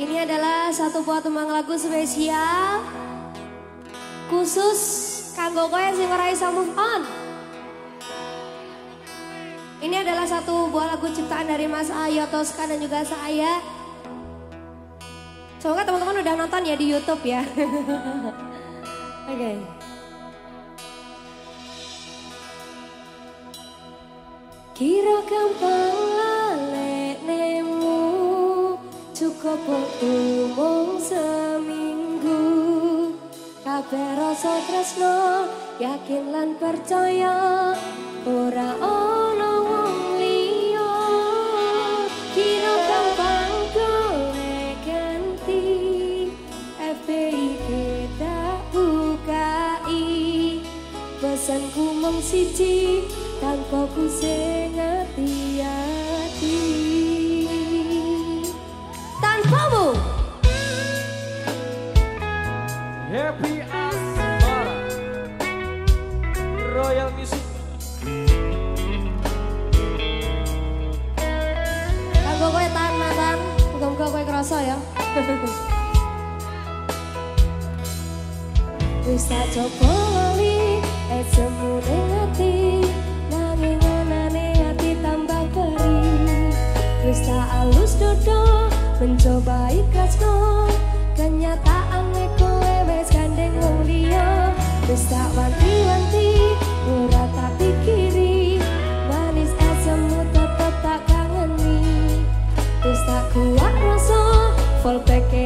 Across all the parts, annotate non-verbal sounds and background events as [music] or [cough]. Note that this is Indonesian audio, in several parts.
Ini adalah satu buah tembang lagu spesial khusus kanggo kowe sing ora iso move on. Ini adalah satu buah lagu ciptaan dari Mas Ayo Tosca dan juga saya. Semoga teman-teman udah nonton ya di YouTube ya. [laughs] Oke. Okay. Kira gampang cukup umum seminggu? Kabeh rasa tresno yakin lan percaya ora ono wong liya. Kira gampang golek ganti FBI kita bukai. Pesanku mong siji tanpa ku sing hati-hati [laughs] Wis tak coba lali, eh semune hati, nanging anane hati tambah perih. Wis alus dodo, mencoba ikhlas no, kenyataan kowe wis gandeng wong liya. Wis wanti-wanti, Solbeck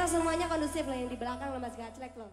ternyata semuanya kondusif loh yang di belakang lemas gaclek loh.